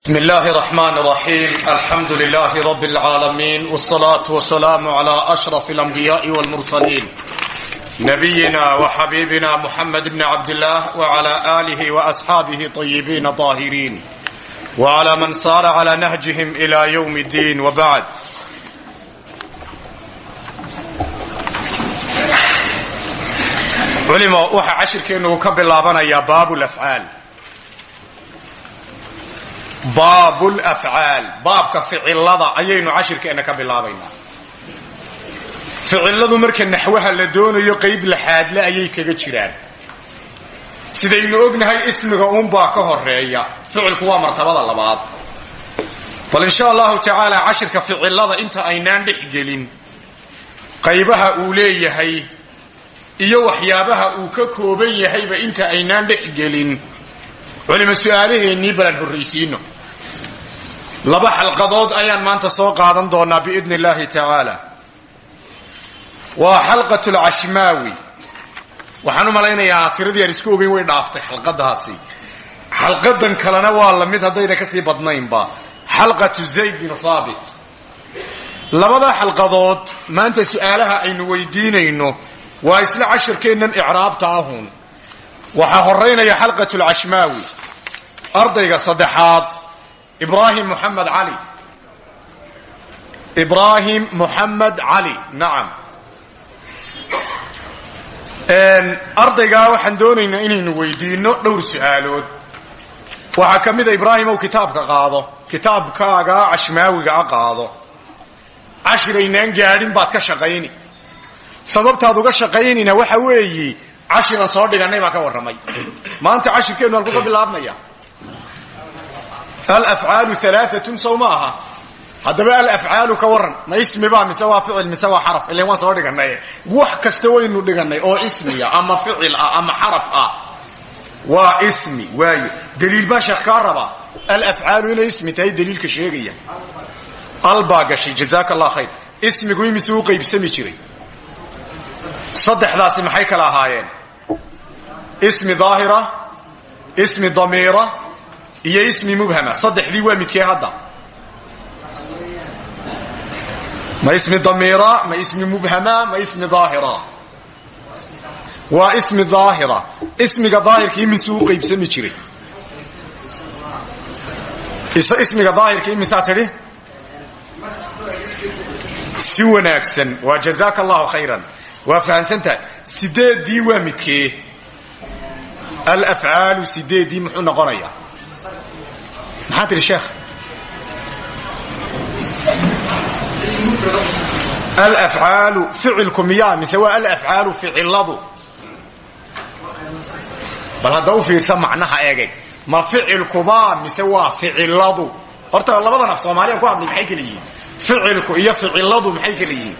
بسم الله الرحمن الرحيم الحمد لله رب العالمين والصلاة والسلام على أشرف الأنبياء والمرسلين نبينا وحبيبنا محمد بن عبد الله وعلى آله وأصحابه طيبين طاهرين وعلى من صار على نهجهم إلى يوم الدين وبعد culimo waxa cashirkeennu ka bilaabanayaa baabu lafcaal baabka ficilada ayaynu cashirkeenna ka bilaabaynaa. Ficiladu marka naxwaha la doonayo qayb laxaadle ayay kaga jiraan. Sidaynu ognahay ismiga uunbaa ka horreeya ficilku waa martabada labaad. Bal insha allahu tacaala cashirka ficilada inta aynaan dhex gelin qaybaha uu leeyahay iyo waxyaabaha uu ka kooban yahayba inta aynaan dhex gelin culimo su'aalaheennii balan horraysiino laba xalqadood ayaan maanta soo qaadan doonaa biidni illaahi tacaala waa xalqat lcashmaawi waxaan u malaynayaa tiradii aan isku ogeyn way dhaaftay xalqadaasi. Xalqadan kalena waa la mid haddayna ka sii badnaynba. Xalqatu zayd bin saabit labada xalqadood maanta su'aalaha aynu weydiinayno waa isla cashirkeennan icraabta ahun waxaa horaynaya xalqat lcashmaawi ardayga saddexaad ibraahim muxamed cali ibraahim muxamed cali nacam ardaygaa waxaan doonaynaa inaynu weydiino dhowr su'aalood. Waxaa ka mida ibraahim ow kitaabka qaado kitaabkaaga cashmaawiga a qaado. Cashiraynaan gaadhin baad ka shaqayni. Sababtaad uga shaqaynayna waxa weeyi cashiran soo dhigannay baa ka warramay. Maanta cashirkeennu halku ka bilaabmaya alafcaalu alaaatun sow ma aha haddaba alafcaalu ka waran ma ismiba mise waa ficil mise waa xaraf ilan waan soo dhigannay wax kasta waynu dhigannay oo ismiya ama ficil ah ama xaraf ah waa ismi waayo daliil baa sheekh kaa raba alafcaalu inay ismi tahay daliilka sheegaya albaa gashay jazaaka allah khayr ismigu imise u qaybsami jiray saddexdaasi maxay kala ahaayeen ismi iyo ismi mubhama. Saddexdii waa midkee hadda? Ma ismi damiira ma ismi mubhama ma ismi daahira. Waa ismi daahira. Ismiga daahirka imisuu u qaybsami jiray ismiga daahirka imisaa tidhi? Si wanaagsan. Waa jazaaka allahu khayran. Waa fahamsantahay sideeddii waa midkee? Alafcaalu sideeddii muxuu maxaa tidhi sheekh alafcaalu ficilku miyaa mise waa alafcaalu ficiladu bal hadda u fiirsa macnaha eegay. Ma ficilkumaa mise waa ficiladu horta labadan af soomaaliya ku hadlay maxay kala yihiin ficilku iyo ficiladu maxay kala yihiin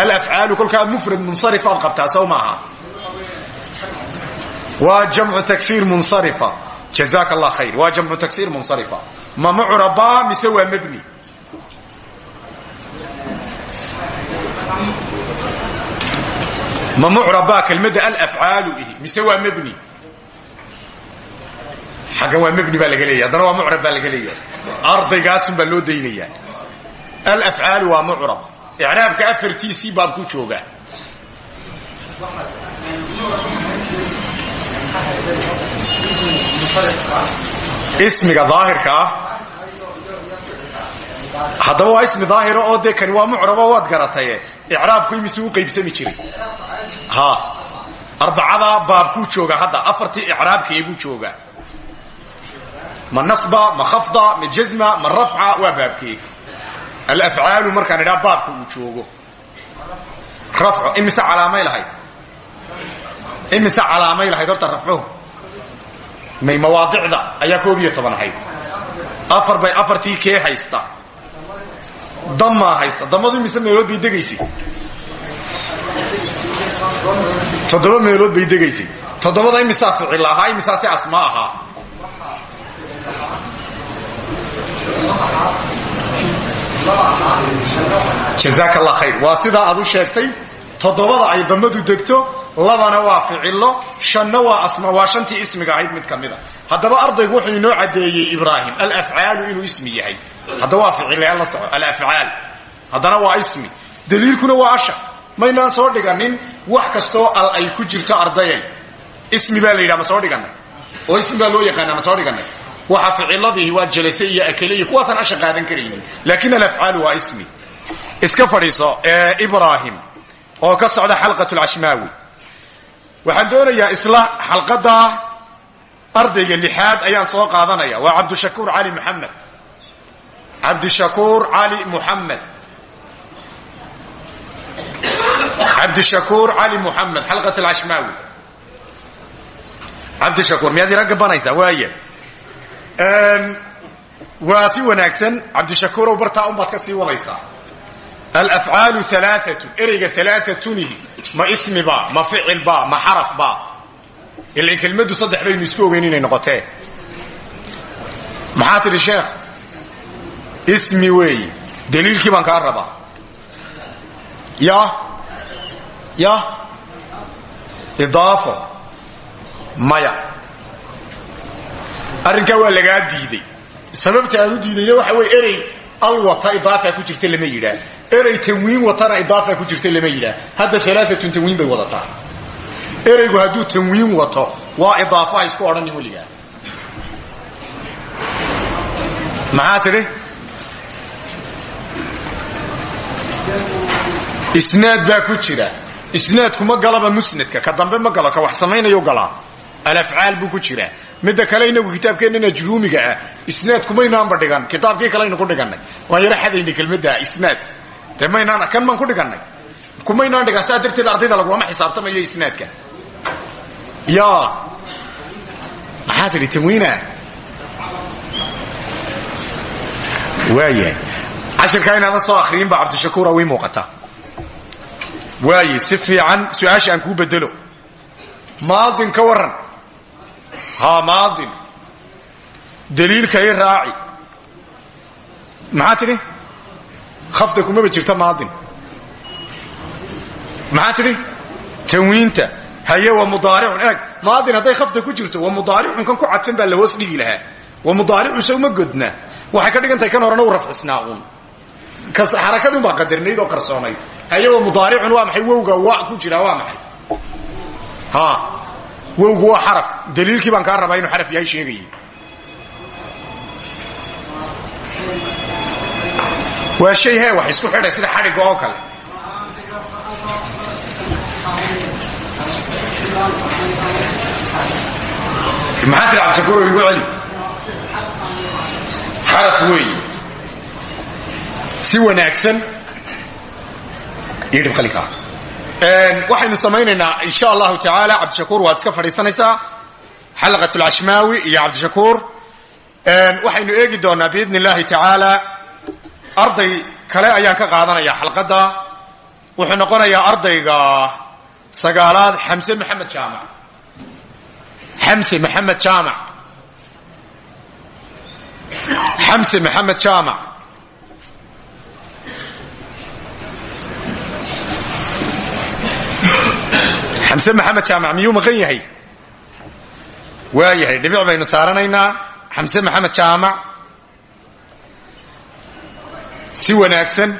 alafcaalu kolkaa mufrad munsarif aad qabtaa sow maaha. Waa jamcu tagsiir munsarifa jazaaka allah khayr waa jamcu tagsiir munsarifa. Ma mucraba mise waa mebni ma mucraba kelmadda alafcaalu ihi. Mise waa mebni xaggan waa mebni baa laga leeya haddana waa mucrab baa laga leeyahay. Ardaygaasun baa loo daynayaa alafcaalu waa mucrab icraabka afartiisii baab ku jooga ismiga daahirka ah. Haddaba waa ismi daahira oo dee kani waa mucrabo waad garataye icraabku imise u qaybsami jiray. Ha. Arbacadaa baabkuu jooga hadda. Afartii icraabkayguu jooga. Ma nasba ma khafda ma jazma ma rafca waa baabkeeg alafcaalu markaan idhaa baabka uu joogo. Rafco imise calaamay lahayd? Imise calaamay lahayd horta rafcuhu may mawaadicda ayaa koob iyo toban ahayd afar bay afartii kee haysta. Damaa haysta. Damadu imise meelood bay degaysay toddoba meelood bay degaysay toddobada imisaa ficil ahaa imisaa si asmaa ahaa? Jazaaka allah khayr. Waa sidaa aad u sheegtay toddobada ay damadu degto labana waa ficilo shanna waa waa shantii ismiga ahayd mid ka mida haddaba wuxuu inoo caddeeyey ibraahim alafcaalu inuu ismi yahay. Hadda waa ficilyaal la soco alafcaal haddana waa ismi. Daliilkuna waa asha. Maynaan soo dhiganin wax kastoo al ay ku jirto ardayay ismi baa la ma soo dhiganay oo ismi baa loo yaqaana ma soo dhiganay waxa ficiladihi waa jalase iyo akele iyo asha qaadan karaynin. Laakiin alafcaalu waa ismi. Iska fadhiiso ibraahim oo ka socda xalqat lcashmaawi waxaan doonayaa isla xalqada ardayga lixaad ayaan soo qaadanaya. Waa cabdishakuur cali muxamed cabdishakuur cali muxamed cabdishakuur cali muxamed xalqat alcashmaawi cabdishakuur miyaad ira gabanaysaa waaya waa si wanaagsan. Cabdishakuurow bartaa unbaad ka sii wadaysaa. Alafcaalu alaaatun ereyga alaaatunihi ma ismi ba ma ficil ba ma xaraf ba. Ilan kelmaddu saddex baynu isku ogeyn inay noqotee. Maxaa tidhi sheekh? Ismi weeyi daliilkii baan kaa rabaa. Ya ya. Idaafo maya. Arrinkaa waa lagaa diiday. Sababta aan u diidayna waxa weye erey al wata idaafa ku jirta erey tanwiin watana idaafa ku jirta lama yidhaah hadda alaaatun tanwiin bay wadataa. Ereygu hadduu tanwiin wato waa idaafaha isku odhanin weligaa. Maxaa tidhi? Isnaad baa ku jira. Isnaadku ma galaba musnadka. Ka dambe ma galo ka wax samaynayu galaa alafcaal buu ku jiraa midda kale inagu kitaabkeennana juruumiga ah isnaadkumaynaanba dhigan. Kitaabkii kalaynu ku dhigannay waan yaro xadaynay kelmadda isnaad de maynaan kan maan ku dhigannay. Kumaynaan dhigan saa darteed ardayda lagulama xisaabtamayo isnaadka. Ya. Maxaa tidhi tanwiina waayahay cashirkaa inaadan soo akhriyin ba cabdishakuura way muuqata. Waaye si fiican su'aasha aan kuu bedelo maadin ka waran haa maadin. Daliilka i raaci. Maxaa tidhi khafda kumaba jirta maadin maxaa tidhi tanwiinta haye wa mudaaricun eeg maadin hadday khafda ku jirto wa mudaaricun kan ku cadfan baa la hoos dhigi lahaa wa mudaaricun se uma godna waxay ka dhigan tahay kan horena u rafcisnaa uun xarakadun baa qadarnayd oo qarsoonayd haye wa mudaaricun waa maxay wowga wa ku jira waa maxay ha wowgu waa xaraf daliilkii baan kaa rabaa inuu xaraf yahay sheegayay waa shay he wax isku xidhay sida xadhigga oo kale. Maxaa tiri cabdishakuur igu celi? Xaraf weeye si wanaagsan iyo dhibqalinkaa waxaynu samaynaynaa insha allahu tacaala cabdishakuur waad iska fadhiisanaysaa. Xalaqat lcashmaawi iyo cabdishakuur waxaynu eegi doonaa biidn illahi tacaala arday kale ayaan ka qaadanaya xalqadda. Wuxuu noqonayaa ardayga sagaalaad xamse maxamed jaamac. Xamse maxamed jaamac. Xamse maxamed jaamac. Xamse maxamed jaamac miyuu maqan yahay? Waa yahay. Dhibic baynu saaranaynaa. Maxamed jaamac si wanaagsan.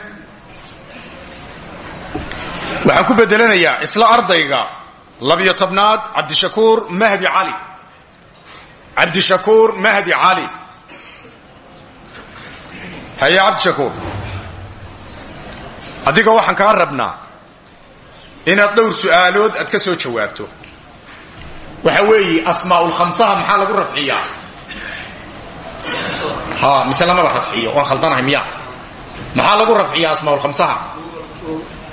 Waxaan ku bedelanayaa isla ardayga labiyo tobnaad cabdishakuur mahdi cali cabdishakuur mahdi cali haye cabdishakuur. Adiga waxaan kaa rabnaa inaad dhowr su'aalood aad ka soo jawaabto. Waxa weeye asmaaulkhamsaha maxaa lagu rafciyaa? Ha mise rafciyo? Waan khaldanahay miya maxaa lagu rafciyaa asmaaulkhamsaha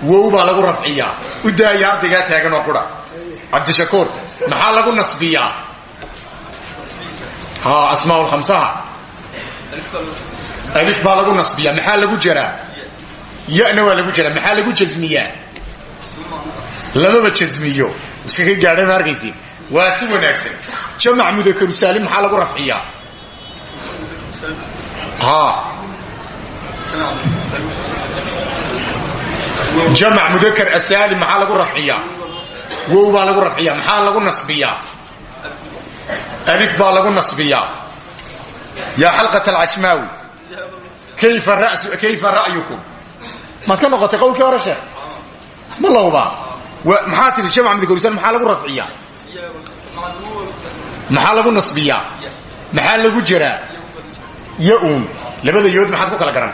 wow baa lagu rafciyaa. U daaya ardaygaa taagan oo qura. Cabdishakuur maxaa lagu nasbiyaa? Ha asmaaulkhamsaha alif baa lagu nasbiyaa. Maxaa lagu jaraa? Yana waa lagu jaraa. Maxaa lagu jasmiyaa lamaba jasmiyo iskaga gaadhay ma arkaysiin waa si wanaagsan. Jamac mudakaru saalim maxaa lagu rafciyaa? Ha jamac mudakar asaalim maxaa lagu rafciyaa? Wow baa lagu rafciyaa maxaa lagu nasbiyaa? Alif baa lagu nasbiyaa. Yaa xalqat alcashmaawi kayfa ra'yukum maad ka noqotay qowlkii hore sheekh? Ma lowba. Maxaa tidhi jamc mudakorisan maxaa lagu rafciyaa? Maxaa lagu nasbiyaa? Maxaa lagu jaraa ya-uun. Labada yood maxaad ku kala garan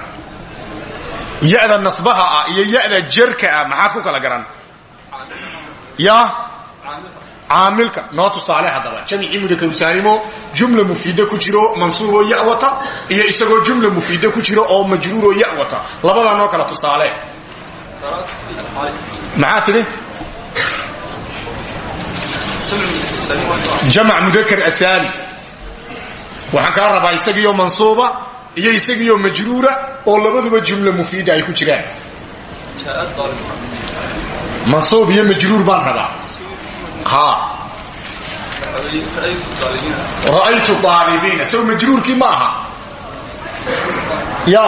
ya-da nasbaha ah iyo ya-da jarka ah maxaad ku kala garan? Ya? Caamilka noo tusaale haddaba. Jamcii mudakarusaalimo jumla mufiida ku jiro mansuuboo ya wata iyo isagoo jumla mufiida ku jiro oo majruuroo ya wata labadaa noo kala tusaale. Maxaa tidhi? Jamc mudakar asaali waxaan kaa rabaa isagiioo mansuuba iyo isagiioo majruura oo labaduba jumla mufiida ay ku jiraan. Mansuub iyo majruur baan rabaa. Ra'aytu aalibiina sow majruurkii ma aha. Ya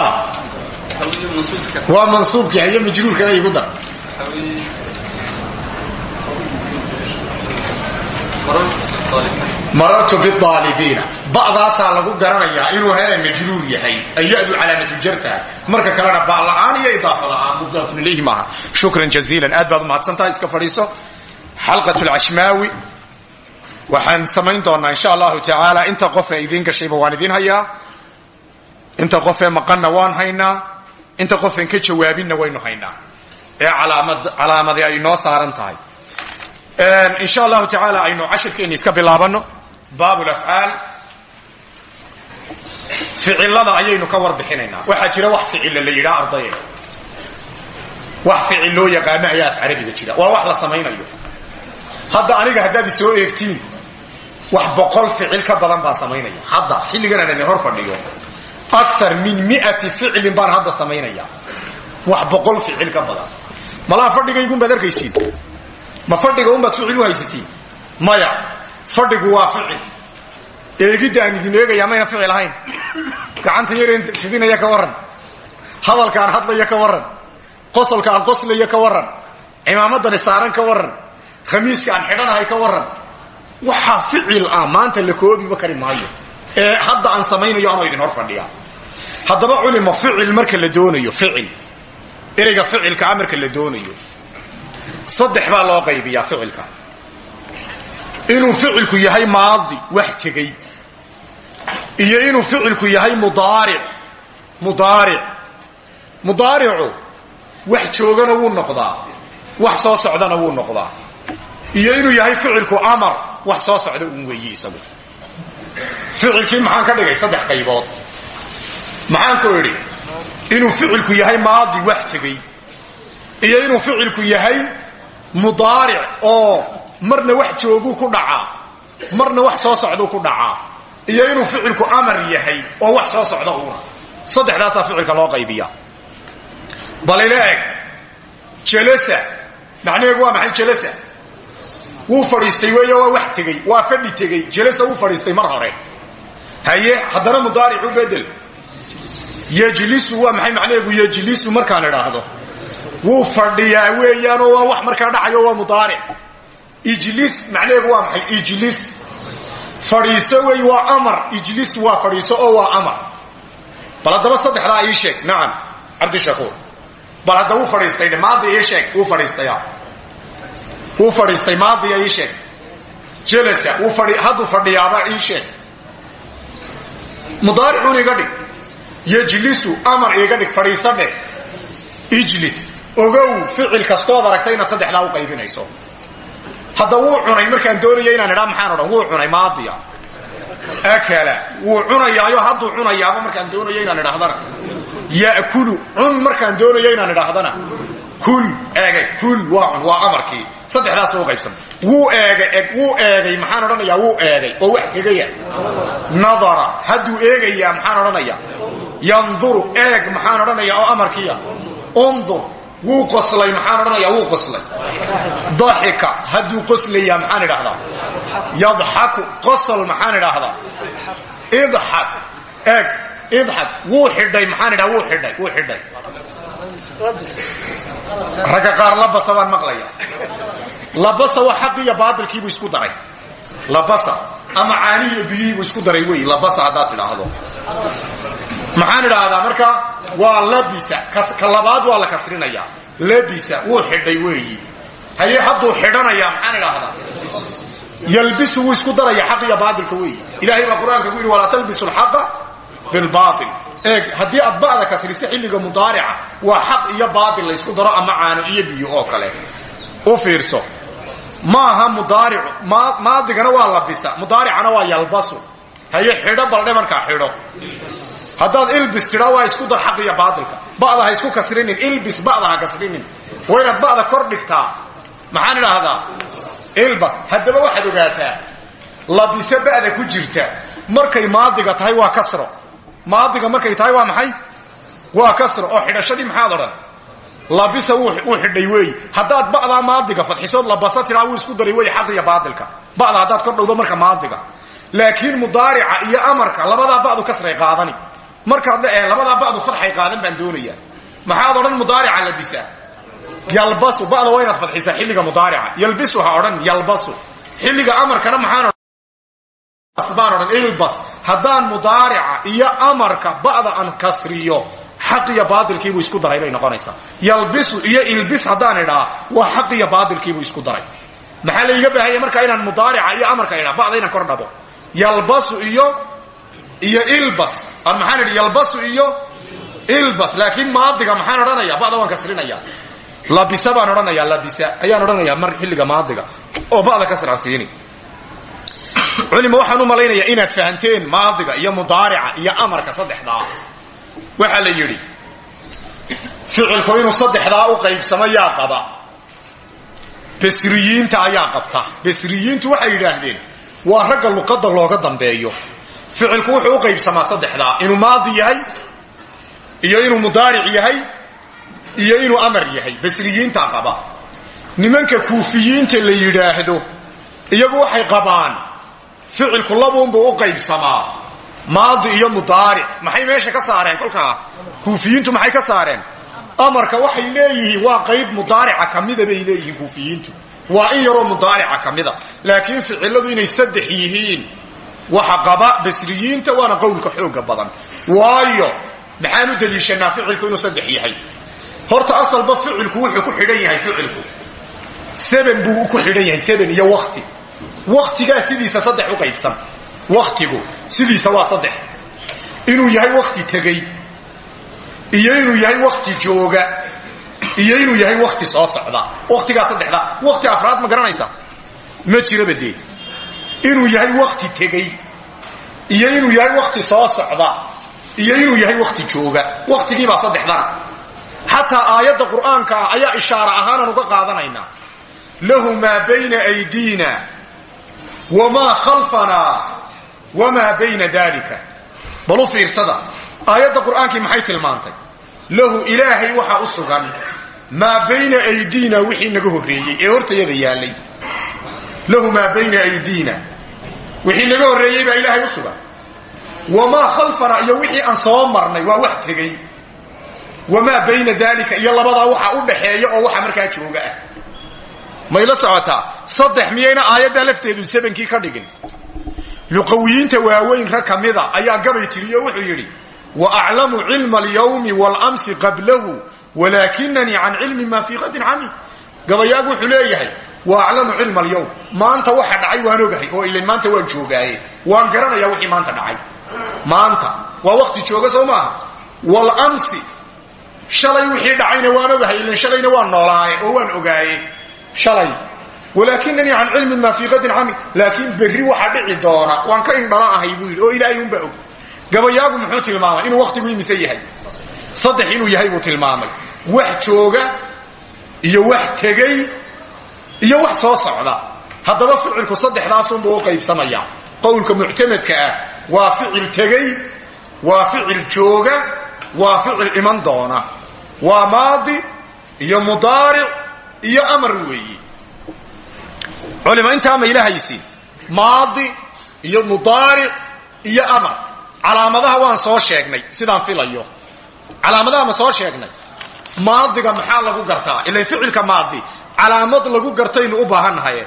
waa mansuubkii haye majruurkana igu dar marartu biaalibiina. Ba'daasaa lagu garanayaa inuu hele majruur yahay. Ayadu calaamatujartaha marka kalena bala'aan iyo idaafa la'aan mudaafun ilayhi maaha. Shukran jaziilan. Aad baad umahadsantahay iska fadhiiso. Xalqat lcashmaawi waxaan samayn doonaa insha allahu tacaala. Inta qof ee idiin gashayba waan idiin hayaa. Inta qof ee maqanna waan haynaa. Inta qofeen ka jawaabinna waynu haynaa. Ee calaamadi ay noo saaran tahay. Insha allahu tacaala aynu cashirkeenni iska bilaabano baab lafcaal ficilada ayaynu ka warbixinaynaa. Waxaa jira wax ficila la yidhaa ardaye. Wax ficil loo yaqaano ayaa af carabiga jira. Waa wax la samaynayo. Hadda aniga haddaad isoo eegtiin wax boqol ficil ka badan baan samaynaya. Hadda xilligan aan idin hor fadhiyo akar min miati ficilin baan hadda samaynaya wax boqol ficil ka badan. Malaha fadhigaygunbaad arkaysiin ma fadhiga unbaad ficil u haysatiin maya fadhigu waa ficil eegidda aan idin eegaya mayna ficil ahayn gacanta yareen fidinaya ka warran. Hadalka aan hadlaya ka warran. Qosolka aan qoslaya ka warran. Cimaamaddani saaran ka warran. Khamiiska aan xidhanahay ka warran. Waxaa ficil ah maanta la koobiba kari maayo. Ee hadda aan samaynayo anoo idin hor fadhiya. Haddaba culima ficil marka la doonayo ficil. Ereyga ficilkaa marka la doonayo. Saddex baa loo qaybiyaa ficilka inuu ficilku yahay maadi wax tegey. Iyo inuu ficilku yahay mudaaric mudaaric. Mudaaricu wax joogana wuu noqdaa wax soo socdana wuu noqdaa. Iyo inuu yahay ficilku amar wax soo socda un weeye isagu. Ficilkii maxaan ka dhigay saddex qaybood. Maxaan ku idhi inuu ficilku yahay maadi wax tegey. Iyo inuu ficilku yahay mudaaric oo marna wax jooguu ku dhacaa marna wax soo socduu ku dhacaa iyo inuu ficilku amar yahay oo wax soo socda uuna. Saddexdaasaa ficilka loo qaybiya bal ila eg waa maxay jalasa? Wuu fadhiistay weeyo waa wax tegey waa fadhi tegey jalasa wuu fadhiistay mar hore. Haye haddana mudaaricu bedel. Yejlisu waa maxay macnaheegu yejlisu markaan idhaahdo. Wuu fadhiyaa weeyaanoo waa wax markaa dhacayo waa mudaaric ijlis macnaheegu waa maxay? Ijlis. Fadhiiso wey waa amar. Ijlis waa fadhiiso oo waa amar. Bal haddaba saddexdaa ii sheeg. Nacam cabdishakuur bal hadda wuu fadhiistay maadi ii sheeg. Wuu fadhiistaya wuu fadhiistay. Maadiya ii sheeg. Jalasa wuu fadhi hadduu fadhiyaaba ii sheeg. Mudaaricun iga dhig. Yejlisu amar iga dhig. Fadhiiso dheh ijlis. Ogow ficil kastood aragtay inaad saddexdaa u qaybinayso hadda wuu cunay markaan doonaya inaan idhaa maxaan odhan wuu cunay maadiya akala wuu cunayaayo hadduu cunayaaba markaan doonayo inaan idhaahdana. Yakulu cun markaan doonayo inaan idhaahdana. Kul eegay kul waa cun waa amarkii. Saddexdaas u qaybsan. Wuu eegay eg wuu eegay maxaan odhanayaa wuu eegay. Oo wax tegaya. Nadara hadduu eegayaa maxaan odhanayaa. Yanduru eeg maxaan odhanayaa oo amarkiiya. Undur wuu qoslay maxaan odhanayaa wuu qoslay. Daxika hadduu qoslayaa maxaan idhaahdaa? Yadxaku qosol maxaan idhaahdaa? Idxak eeg idxak wuu xidhay maxaan idhaha wuu xidhay wuu xidhay. Ragga qaar labasa baan maqlaya. Labasa waa xaqi iyo baatilkiibuu isku daray. Labasa ama caanihiiyo biyihiibuu isku daray wey. Labasa haddaad tidhaahdo. Maxaan idhaahdaa marka waa labisa ka labaad waa la kasrinaya. Labisa wuu xidhay weeyi haye hadduu xidhanayaa maxaan idhaahdaa? Yalbisu wuu isku daraya xaq iyo baatilka weeyi ilahay baa qur'aanka ku yidhi walaa talbisu alxaqa bilbaatil. Eeg haddii aad ba'da kasriso xilliga mudaarica waa xaq iyo baatil la ysku daro ama caano iyo biyo oo kale. U fiirso maaha mudaaricu. Maadigana waa labisa. Mudaaricana waa yalbasu. Haye xidho baldhe markaa xidho. Haddaad ilbis tidhaa waa isku dar xaq iyo baatilka. Ba'da ha isku kasrinin ilbis ba'da ha kasrinin. Waa inaad ba'da kor dhigtaa. Maxaan idhaahdaa? Ilbas. Haddaba waxaad ogaataa labise ba'da ku jirta. Markay maadiga tahay waa kasro. Maadiga markay tahay waa maxay? Waa kasro. Oo xidhashadii maxaad odhan labisa wuu xidhay weey. Haddaad ba'daa maadiga fadxisood labasa tidhaa wuu isku daray wey xaq iyo baatilka ba'da haddaad kor dhowdo marka maadiga. Laakiin mudaarica iyo amarka labadaa ba'du kasray qaadani. Markaad le labadaa ba'du fadxay qaadan baan doonayaa. Maxaad odhan mudaarica labisa? Yalbasu. Ba'da waa inaad xilliga mudaarica. Yalbisu ha odhan yalbasu. Xilliga amarkana maxaan baan ilbas. Haddaan mudaarica iyo amarka ba'da aan kasriyo xaq iyo baatilkiibuu isku daray bay noqonaysaa. Yalbisu iyo ilbis haddaan idhaa waa xaq iyo baatilkiibuu isku daray. Maxaa laiga baahaya markaa inaan mudaarica iyo amarka idhaa? Ba'da inaan kor dhabo. Yalbasu iyo iyo ilbas. Maxaan idhi yalbasu iyo ilbas. Laakiin maadiga maxaan odhanaya ba'da waan kasrinaya labisa baan odhanaya labisa. Ayaan odhanayaa mar xilliga maadiga. Oo ba'da kasraan siini. Culima waxaan inaad fahanteen maadiga iyo mudaarica iyo amarka saddexdaa waxaa la yidhi ficilku inuu saddexdaa u qaybsamo yaa qaba. Basriyiinta ayaa qabta. Basriyiintu waxay yidhaahdeen waa ragga luqadda looga dambeeyo. Ficilku wuxuu u qaybsamaa saddexdaa inuu maadi yahay iyo inuu mudaaric yahay iyo inuu amar yahay. Basriyiintaa qaba. Nimanka kuufiyiinta la yidhaahdo iyagu waxay qabaan ficilku labuunbuu u qaybsamaa maadi iyo mudaaric. Maxay meesha ka saareen kolkaa? Kuufiyiintu maxay ka saareen? Amarka waxay leeyihiin waa qayb mudaarica kamida bay leeyihiin kuufiyiintu. Waa in yaroo mudaarica kamida laakiin ficiladu inay saddex yihiin. Waxa qaba basriyiinta waana qowlka xooga badan. Waayo maxaan u daliishanaa ficilku inuu saddex yahay? Horta asalba ficilku wuxuu ku xidhan yahay ficilku. Seben buu ku xidhan yahay iyo wakti waktigaa sidiisa saddex u qaybsan waktigu sidiisa waa saddex. Inuu yahay wakti tegey iyo inuu yahay wakti jooga iyo inuu yahay wakti soo socda. Waktigaa saddexda. Wakti afraad ma garanaysa? Ma jiraba inuu yahay wakti tegey iyo inuu yahay wakti soo socda iyo inuu yahay wakti jooga. Waktigiibaa saddexdana. Xataa aayadda qur'aanka ah ayaa ishaara ahaanaan uga qaadanaynaa. Lahu maa bayna aydiina wamaa khalfanaa wamaa bayna dalika balu fiirsada aayadda qur'aankii maxay tilmaantay lahu ilaahay waxaa u sugan maa bayna aydiina wixii naga horreeyey ee hortayada yaallay lahu maa bayna aydiina wixii naga horreeyey baa ilaahay u sugan wamaa khalfanaa iyo wixii aan soo marnay waa wax tegey wamaa bayna dalika iyo labadaa waxa u dhaxeeya oo waxa markaa jooga ah mayla socotaa saddex miyayna aayaddaa lafteedu ka dhigin luqawiyiinta waaweyn rag ka mida ayaa gabay tiriyo wuxuu yidhi wa aclamu cilma alyawmi waalamsi qablahu walaakinanii can cilmi maa fii qadin cami. Gabayaagu wuxuu leeyahay wa aclamu cilma alyawm. Maanta waxa dhacay waan ogahay oo ilan maanta waan joogaaye. Waan garanayaa wixii maanta dhacay. Maanta waa wakti jooga soo maaha. Walamsi shalay wixii dhacayna waan ogahay ilan shalayna waan noolaaye oo waan ogaaye. Shalay walaakinanii can cilmin maa fii qadin cami laakiin berri waxa dhici doona waan ka indhala ahay buu yidhi oo ilaahay unbaa og. Gabayaagu muxuu tilmaamay inuu wakhtigu imise yahay. Saddex inuu yahay buu tilmaamay. Wax jooga iyo wax tegey iyo wax soo socda. Haddaba ficilku saddexdaasunbuu u qaybsamayaa qowlka muctamadka ah waa ficil tegey waa ficil jooga waa ficil iman doona. Waa maadi iyo mudaaric iyo amar weeyi culima intaa ma ilahaysi. Maadi iyo mudaaric iyo amar. Calaamadaha waan soo sheegnay sidaan filayo. Calaamadaha ma soo sheegnay? Maadiga maxaa lagu gartaa? Ilan ficilka maadi. Calaamad lagu gartaynu u baahannahaye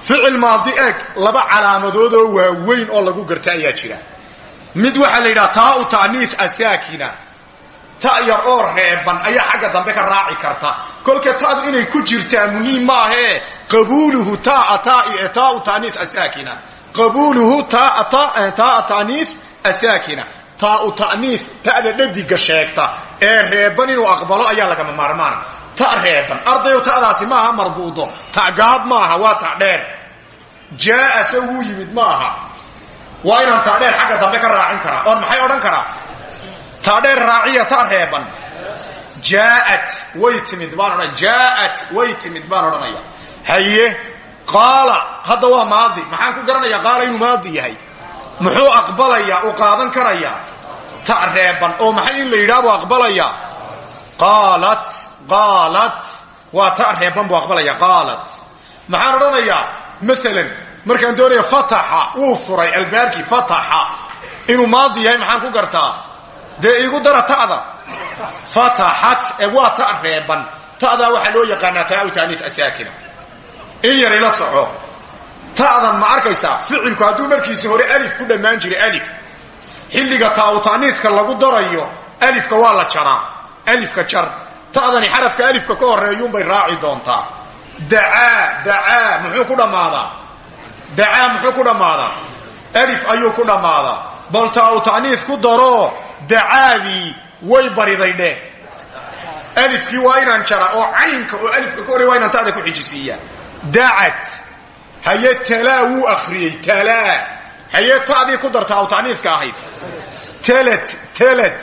ficil maadi eeg laba calaamadoodoo waaweyn oo lagu garta ayaa jira. Mid waxaa la yidhaha taau ta'niis asaakina ta yar oo reeban ayaa xagga dambe ka raaci karta. Kolka ta'du inay ku jirtaa muhiim maahee qabuuluhu taau ta'niis asaakina. Qabuuluhu taaa ta'niis asaakina. Taau ta'niis ta'da dhadiga sheegta ee reeban inuu aqbalo ayaa lagama maarmaana ta reeban ardayow ta'daasi maaha marbuudo ta'gaab maaha waa ta dheer. Jaaa se yimid maaha. Waa inaan taadheer xagga dambe ka raacin karaa oon maxay odhan karaa taadheer raaciya ta reeban. Jaaat way timid baan odhan jaaat way timid baan odhanaya. Haye qaala hadda waa maadi. Maxaan ku garanaya qaala inuu maadi yahay? Muxuu aqbalayaa uu qaadan karayaa ta reeban. Oo maxay in la yidhaah buu aqbalayaa qaalat qaalat. Waa ta reeban buu aqbalaya qaalat. Maxaan odhanayaa maalan markaan dee iigu dara ta'da. Fataxat waa ta reeban. Ta'daa waxaa loo yaqaanaa taau asaakina. In yar ila soco. Ma arkaysaa ficilku hadduu markiisi hore alif ku dhammaan jiray alif. Xilliga taau lagu darayo alifka waa la jaraa. Alifka jar. Ta'dani xarafka alifka ka horeeyuunbay raaci doontaa. Dacaa dacaa muxuu ku dhammaadaa dacaa muxuu ku dhammaadaa alif ayuu ku dhammaadaa bal taau ta'niis ku daro dacaadii way bariday dheh alifkii waa inaan jara oo caynka oo alifka ka horey waa inaan ta'da ku xijisiiya. Dacat haye talaa wuu akhriyey talaa haye ta'dii ku dar taau ta'niiska ahayd. Telet telet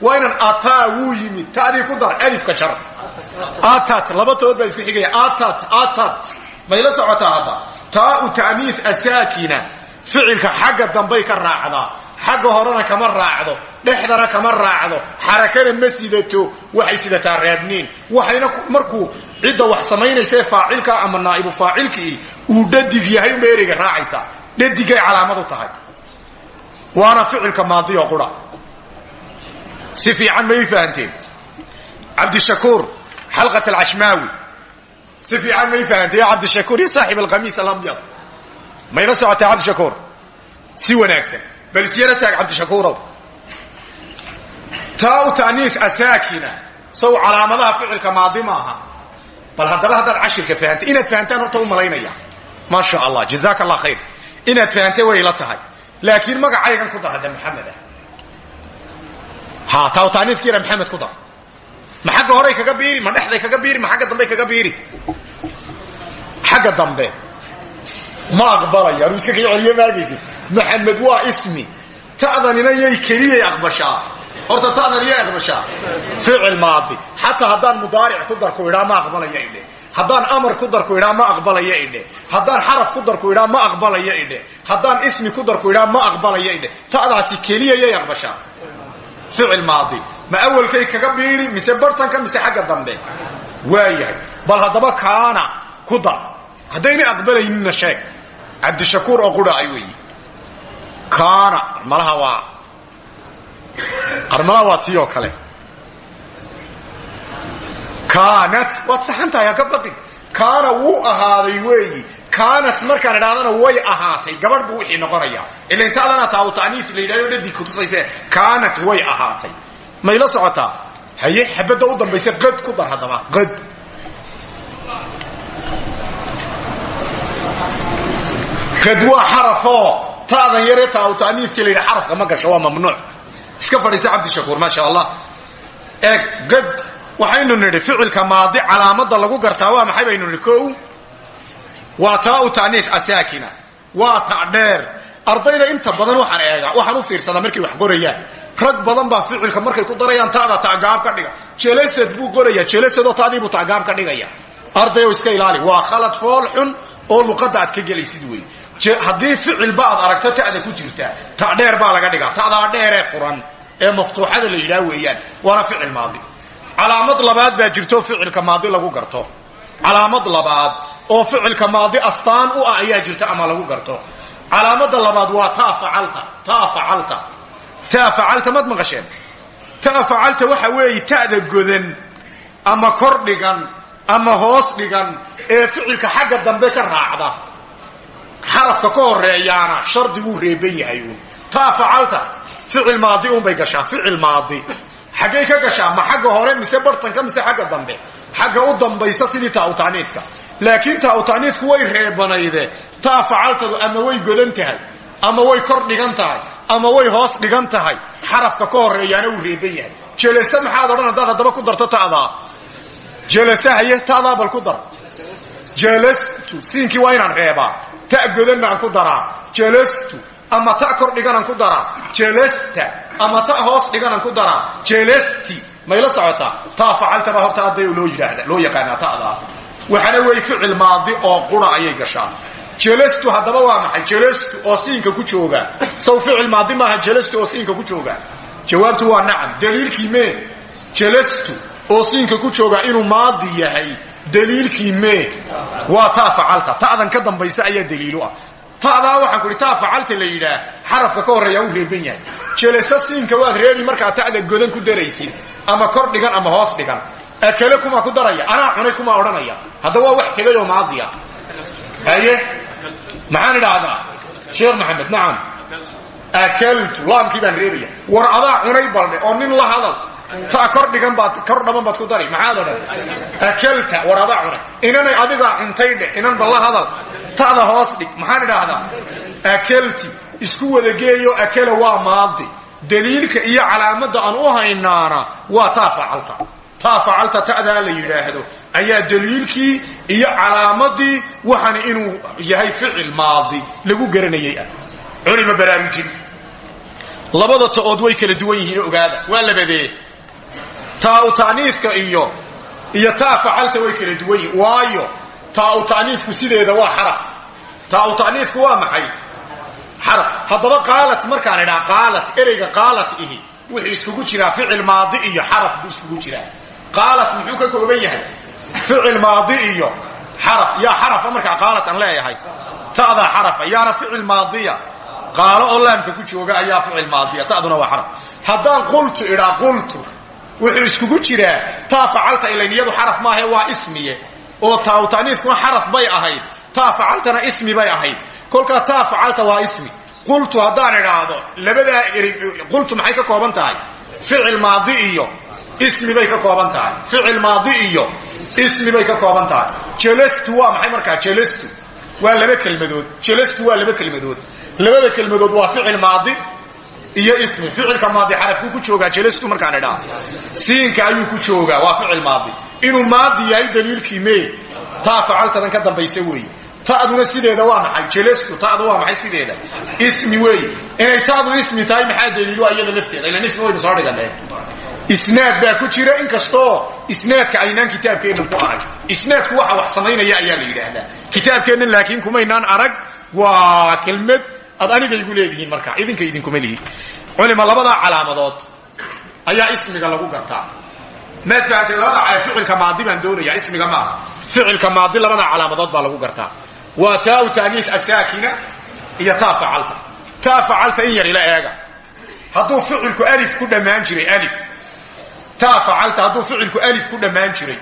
waa inaan ataa wuu yimid ta'dii ku dar alifka jar atat laba tood baa isku xigaya. Atat atat. Mayla socotaa hadda? Xagga dambay ka raacdaa xagga horena kama raacdo dhexdana kama raacdo xarakana ma waxay sidataa reebniin waxayna markuu cidda wax samaynaysae faacilka ama naa'ibu faacilkii uu dhadig yahay unba ereyga raacaysa dhadigay tahay. Waana ficilka maadiyo qura si fiican may fahanteen. Cabdishakuur xalqat alcashmaawi. Si fiican may fahantay ya cabdishakuur ya saaxib alkhamiis alabyad. Mayla socotaa cabdishakuur? Si wanaagsan bal isyara taag cabdishakuurow taau ta'niis asaakina sow calaamadaha ficilka maadi maaha bal haddaba haddaad cashirka fahantay inaad fahantaan horta u malaynaya maa sha allah jazaaka allah khayr inaad fahantay way la tahay laakiin magacaygan ku dar hadda maxamed ah ha taau ta'niiskiina maxamed ku dar ma xagga horay kaga biiri ma dhexday kaga biiri ma xagga dambey kaga biiri xagga dambe ma aqbalaya anuu iska kaga celiye maagaysi maxamed waa ismi. Ta'danina yay keliyay aqbashaa. Horta ta'dan yay aqbashaa. Ficil maadi. Xataa haddaan mudaaric ku darku idhaa ma aqbalaya idhe. Haddaan amar ku darku idhaa ma aqbalaya idhe. Haddaan xaraf ku darku idhaa ma aqbalaya idhe. Haddaan ismi ku darku idhaa ma aqbalaya idhe. Ta'daasi keliya yay aqbashaa. Ficil maadi. Ma awalkay kaga biiri mise bartanka mise xagga dambe. Waayahay bal haddaba kaana ku dar. Haddaynay aqbalaynina sheeg cabdishakuur oo qura ay weeyi kaana armalaha waa armalaha waa tii oo kale kaanat waad saxan tahay ha ka baqin kaana wuu ahaaday weeyi kaanat markaan idhahdana way ahaatay gabadh buu wixii noqonayaa ila intaadana taawu ta'niis la yidhahdo dhadig kutusayse kaanat way ahaatay mayla socotaa haye xabadda u dambaysa qad ku dar haddaba qad qad waa xarafoo ta'dan yaree taawu ta'niiskii la yidhaha xarafka ma gasho waa mamnuuc. Iska fadhiisa cabdishakuur maa sha allah. Eeg qad waxaynu nidhi ficilka maadi calaamada lagu gartaa waa maxay baynu nidhi kow waa taau ta'niis asaakina. Waa ta dheer. Ardayda inta badan waxaan eegaa waxaan u fiirsadaa markay wax qorayaan rag badan baa ficilka markay ku darayaan ta'da ta'gaab ka dhiga. Jelasad buu qoraya jelasadoo ta'diibuu ta'gaab ka dhigaya. Ardayow iska ilaali waa khalad fool xun oo luqadda aad haddii ficilba aad aragto ta'da ku jirta ta dheer baa laga dhigaa. Ta'daa dheeree furan ee maftuuxada la yidhaah weeyaan. Waana ficil maadi. Calaamad labaad baa jirto ficilka maadi lagu garto. Calaamad labaad oo ficilka maadi astaan u ah ayaa jirta ama lagu garto. Calaamada labaad waa taa facalta taa facalta taa facalta mad maqasheen. Taa facalta waxa weeye ta'da godan ama kor dhigan ama hoos dhigan ee ficilka xagga dambe ka raacda xarafka ka horeeyaana shardiguu reeban yahay uun taa facalta ficil maadi unbay gashaa ficil maadi. Xaggay ka gashaa ma xagga hore mise bartanka mise xagga dambe. Xagga u dambaysa sidii taa utaniifka laakiin taa utaniifku way reebanayde taa facaltadu ama way godan tahay ama way kor dhigan tahay ama way hoos dhigan tahay xarafka ka horeeyaana uu reeban yahay. Jelase maxaad odhan haddaad haddaba ku darto ta'daa? Jelase haye ta'daa ta godanna aan ku daraa. Jalastu ama ta kor dhiganaan ku daraa. Jalasta ama ta hoos dhiganaan ku daraa. Jalasti mayla socotaa taa facaltaba horta aday loo yidhaahda loo yaqaanaa ta'daa waxaana weeye ficil maadi oo qura ayay gashaa. Jalastu haddaba waa maxay? Jalastu oo siinka ku jooga. Saw ficil maadi maaha jalastu oo siinka ku jooga. Jawaabtu waa nacam. Daliilkii mee. Jooga inuu maadi daliilkii mee. Waa taa facalta ta'dan ka dambaysa ayaa daliilu ah. Ta'daa waxaan ku ihi taa facalta la yidhaah xarafka ka horreeyaa u reeban yahay. Jelasa siinka waad reebi markaa ta'da godan ku daraysid ama kor dhigan ama hoos dhigan. Akale kumaa ku daraya anaa cunay kumaa odhanaya. Hadda waa wax tegay oo maadiya. Haye? Maxaan idhaahdaa? Sheekh maxamed nacam. Akaltu laamkii baan reebaya war adaa cunay baldhe oo nin la hadal taa kor dhigan baad kor dhaban baad ku dari. Maxaad odhan? Akalta war adaa cunay inanay inan ba la hadal. Ta'da hoos dhig maxaan idhaahdaa? Akalti isku wada geeyo akala waa maadi daliilka iyo calaamadda aan u haynaana waa taa facalta. Taa facalta ta'daa la yidhaahdo. Ayaa daliilkii iyo calaamadii waxani inuu yahay ficil maadi lagu garanayay ah baraarujin. Labada ta'ood way kala duwan yihiin ogaada. Waa labadee taau ta'niifka iyo iyo taa facalta way kala duwan yihiin. Waayo taau ta'niifku sideeda waa xaraf. Taau ta'niifku waa maxay? Xaraf. Haddaba qaalat markaan idhaa qaalat ereyga qaalat ihi wuxuu iskugu jiraa ficil maadi iyo xaraf buu iskugu jiraa. Qaalat muxuu ka kooban yahay? Ficil maadi iyo xaraf. Yaa xarafa markaa qaalat aan leeyahay. Ta'daa xarafa yaana ficil maadiya. Qaalo oo laamka ku jooga ayaa ficil maadiya. Ta'duna waa xaraf. Haddaan qultu idhaa qultu wuxuu iskugu jiraa taa facalta ilayniyadu xaraf maahae waa ismiye. Oo taawtaniifkuna xaraf bay ahayd. Taa facaltana ismi bay ahayd. Kolkaa taa facalta waa ismi. Qultu haddaan idhaahdo labadaa qultu maxay ka kooban tahay? Ficil maadi iyo ismi bay ka kooban tahay. Ficil maadi iyo ismi bay ka kooban tahay. Jalastu waa maxay markaa? Jalastu. Waa laba kelmadood. Jalastu waa laba kelmadood. Labada kelmadood waa ficil maadi iyo ismi. ficilka maadi xarafkuu ku joogaa jalastu markaan idhaa. siinka ayuu ku joogaa waa ficil maadi. inuu maadi yahay daliilkii mee taa facaltadan ka dambaysa weeye ta'duna sideeda waa maxay? jalastu ta'du waa maxay sideeda? ismi weeye inay ta'du ismi tahay maxaa daliilu iyada lafteeda? ilan ismi waynu soo dhiganee isnaad baa ku jira inkastoo isnaadka aynaan kitaabkeennan ku arag. isnaadku waxa wax samaynaya ayaa la yidhaahdaa. kitaabkeennan laakiin kumaynaan arag waa kelmad ad anigaygu leedihiin markaa idinka idinkuma lihi. Culima labadaa calaamadood ayaa ismiga lagu gartaa. Maad fahamtay labada ficilka maadi baan doonaya ismiga maaha ficilka maadi labadaa calaamadood baa lagu gartaa. Waa taau taaniis asaakina iyo taa facalta taa facalta in yar ila eega. Hadduu ficilku alif ku dhammaan jiray alif. Taa facalta hadduu ficilku alif ku dhammaan jiray.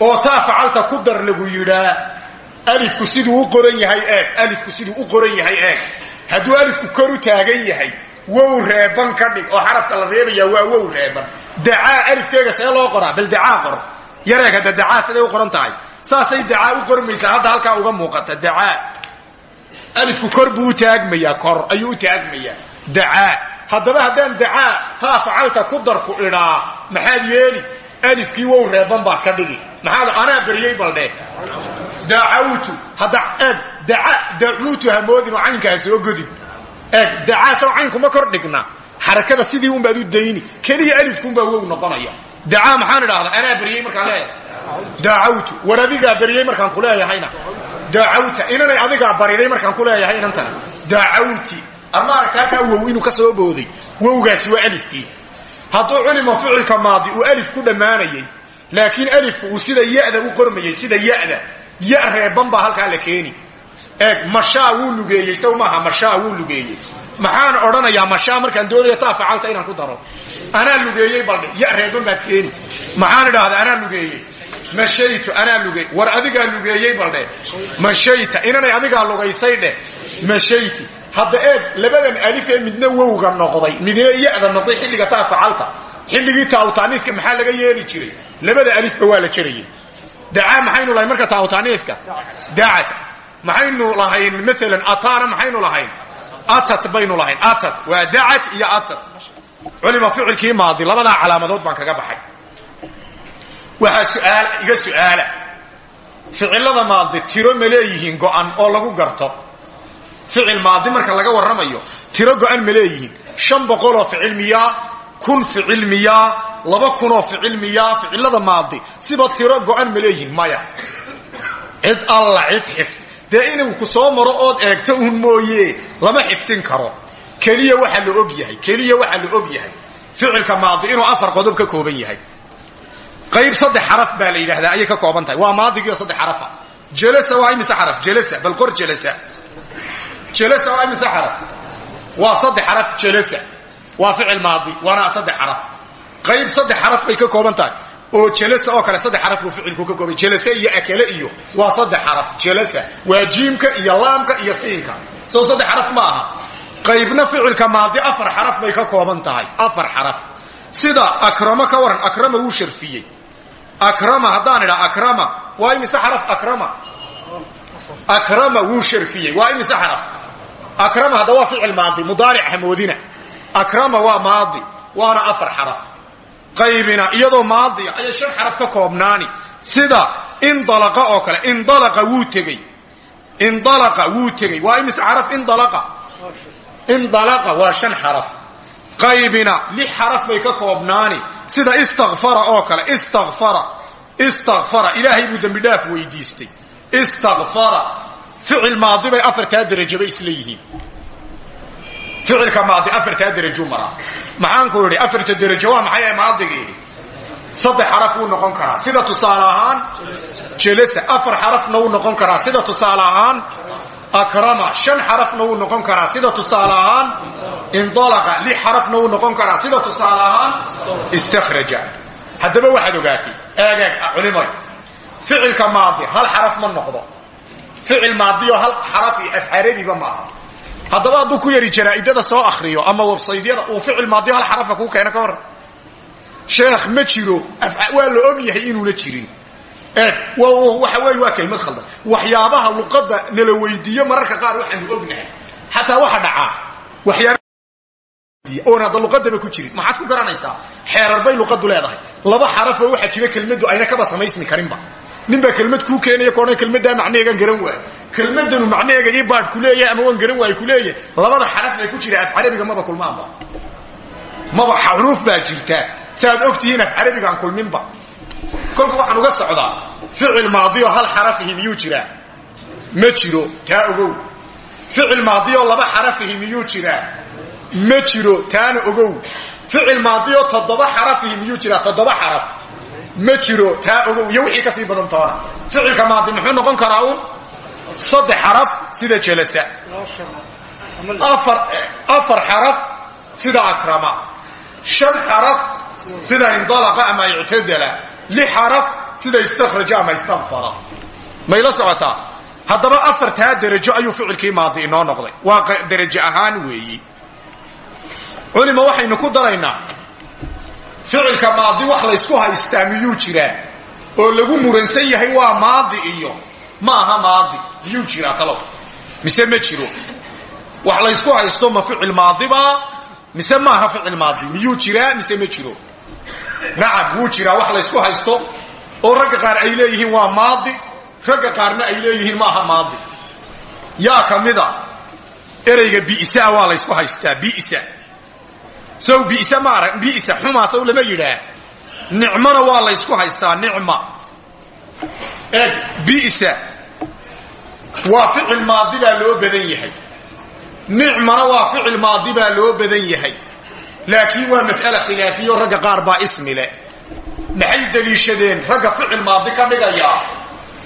Oo taa facalta ku dar lagu alifku siduu u qoran yahay eeg. Alifku siduu u qoran yahay eeg. Hadduu alifku kor u taagan yahay wow reeban ka dhig. Oo xarafka la reebaya waa wow reeban. Dacaa alifkeega see loo qoraa? Bal dacaa qor. Yareeg hadda dacaa siday u qoran tahay. Saasay dacaa u qormaysaa. Hadda halkaa uga muuqata dacaa. Alifku kor buu u kor ayuu u taagmayaa. Dacaa. Haddaba haddaan dacaa taa facalta ku darku idhaa maxaad yeeli? Alifkii wow reeban baad ka dhigi maxaad anaa beriyey baldhe dacawtu hadda eeg daca dacuutu hamoodin oo caynka ha soo godin. Eeg dacaa saw caynkuma kor dhigna. Xarakada sidii unbaad u dayni keliya alifkuunbaa wow noqonaya. Dacaa maxaan idhaahdaa? Anaa beriyey markaan leeyahay. Dacawtu war adigaa markaan ku leeyahayna. Dacawta inanay adigaa markaan ku leeyahay inantana dacawti armaaragta halkaa wow inuu ka booday. Wowgaasi waa alifkii. Hadduu culimo ficilka maadi uu alif ku dhammaanayay laakiin alifku uu sida yada u qormayay sida yada. Ya reeban baa halkaa la keeni. Eeg mashaa wuu lugeeyey saw maaha mashaa wuu lugeeyey. Maxaan odhanayaa mashaa markaan doonayo taa facalta inaan ku daro. Anaa lugeeyey baldhe ya reeban baad keeni. Maxaan idhaahdaa anaa lugeeyey. Mashaytu anaa lugey war adigaa lugeeyey baldhe mashayta inanay adigaa lugaysay dheh mashayti. Hadda eeg labadan alif ee midna wowga noqday midna ya-da noqday xilliga taa facalta xilligii taawtaaniiska maxaa laga yeeli jiray? Labada alifba waa la jarayay. Dacaa maxaynu lahayn marka taawtaaniiska dacata maxaynu lahayn maalan atana maxaynu lahayn? Atat baynu lahayn. Atat. Waa dacat iyo atat. Culima ficilkii maadi labadaa calaamadood baan kaga baxay. Waxaa suaal iga su'aala. Ficilada maadi tiro ma go'an oo lagu garto? Ficil maadi marka laga warramayo tiro go'an ma leeyihiin? Shan miyaa kun ficil miyaa laba kunoo ficil miyaa ficilada maadi siba tiro go'an ma leeyihiin maya. Cid alla cid xift. Dee inuu ku soo maro ood eegto uun mooye lama xiftin karo. Keliya waxaa la og yahay keliya waxaa la og yahay. Ficilka maadi inuu afar qodob ka kooban yahay. Qayb saddex xaraf baa la yidhahdaa ayay ka kooban tahay. Waa maadigiio saddex xarafa. Jalasa waa imise xaraf? Jalasa bal qor jalasa. Jalasa waa imise xaraf? Waa saddex xaraf jalasa waa ficil maadi waana saddex xaraf. Qayb saddex xaraf bay ka kooban tahay. Oo jalasa oo kale saddex xaraf buu ficilku ka koobay. Jalase iyo akale iyo waa saddex xaraf. Jalasa waa jiimka iyo laamka iyo siinka. Sow saddex xaraf ma qaybna ficilka maadi afar xaraf bay ka kooban tahay. Afar xaraf. Sida akrama ka waran akrama wuu sharfiyey. Akrama haddaan idhaa akrama. Waa imise xaraf akrama? Akrama wuu sharfiyey. Waa imise xaraf? Akrama hadda waa ficil maadi mudaaric hamoodina akrama waa maadi waana afar xaraf. Qaybina iyadoo maadiya ayay shan xaraf ka koobnaani. Sida indalaqa oo kale indalaqa wuu tegey. Indalaqa wuu tegey. Waa imise xaraf indalaqa? Indalaqa waa shan xaraf. Qaybina lix xaraf bay ka koobnaani. Sida istakfara oo kale istakfara istakfara ilaahay buu dembi dhaaf weydiistay. Istakfara ficil maadi bay afartaa derajaba isla yihiin ficilka maadi afartaa derajuu maraa maxaanku idhi afarta derajo waa maxay maadigii saddex xaraf wuu noqon karaa. Sida tusaale ahaan jelasa afar xarafna wuu noqon karaa. Sida tusaale ahaan akrama shan xarafna wuu noqon karaa. Sida tusaale ahaan indalaqa lix xarafna wuu noqon karaa. Sida tusaale ahaan istakhraja. Haddaba waxaad ogaatay eegeeg culimay. Ficilka maadi hal xaraf ma noqdo. Ficil maadiyo hal xaraf iyo af carabiba ma aha haddaba hadduu ku yari jaraa'idada soo akhriyo ama websaydyada uu ficil maadiyo hal xarafa kuu keeno ka waran sheekh ma jiro waa la og yahay inuuna jirin. Eeg waxa weeye waa kelmad khaldan. Waxyaabaha luqadda nala weydiiyo mararka qaar waxaanu ognahay. Xataa waxa dhacaa waxyaaba oon hadda luqadaba ku jirin. Maxaad ku garanaysaa? Xeerar bay luqadu leedahay. Laba xarafoo waxaa jira kelmaddu ayna kaba samaysmi karinba ninbaa kelmad kuu keenaya koodhan kelmaddaa macnaheegan garan waayo kelmadanu macnaheega ii baadh ku leeyahay ama waan garan waayo ku leeyahay. Labada xaraf bay ku jira af carabiga maba kulmaanba maba xuruuf baa jirtaa saaad og tihiin af carabigaan kulminba kolka waxaan uga socdaa ficil maadiyo hal xarafihi miyuu jiraa. Ma jiro taa ogow. Ficil maadiyo laba xarafihi miyuu jiraa. Ma jiro taana ogow. Ficil maadiyo toddoba xarafihi miyuu jiraa toddoba xaraf ma jiro taa ogow iyo wixii ka sii badan toona ficilka maadi muxuu noqon karaa uun saddex xaraf sida jalasa. Afar xaraf sida akrama. Shan xaraf sida indalaqa ama ictadala lix xaraf sida istakhraja ama istakfara mayla socotaa haddaba afartaa derajo ayuu ficilkii maadi inoo noqday. Waa derajo ahaan weeyi. Culima waxaynu ku daraynaa ficilka maadi wax laysku haystaa miyuu jiraa oo lagu muransan yahay waa maadi iyo. Ma aha maadi miyuu jiraa talow mise jiro? Wax laysku haysto ma ficil maadibaa mise maaha ficil maadi miyuu jiraa mise jiro? Nacam wuu jiraa wax laysku haysto oo ragga qaar ay leeyihiin waa maadi ragga qaarna ay leeyihiin maaha maadi. Yaa ka mida ereyga bi'saa waa laysku haystaa bisa sow bisa maara bisa xumaa sow lama yidhaah nicmona waa laysku haystaa nicma. Eeg bisa waa ficil maadi baa loo badan yahay. Nicmana waa ficil maadi baa loo badan yahay. Laakiin waa mas'ale khilaafiyo ragga qaar baa ismi leh. Maxay deliishadeen? Ragga ficil maadi ka dhigayaa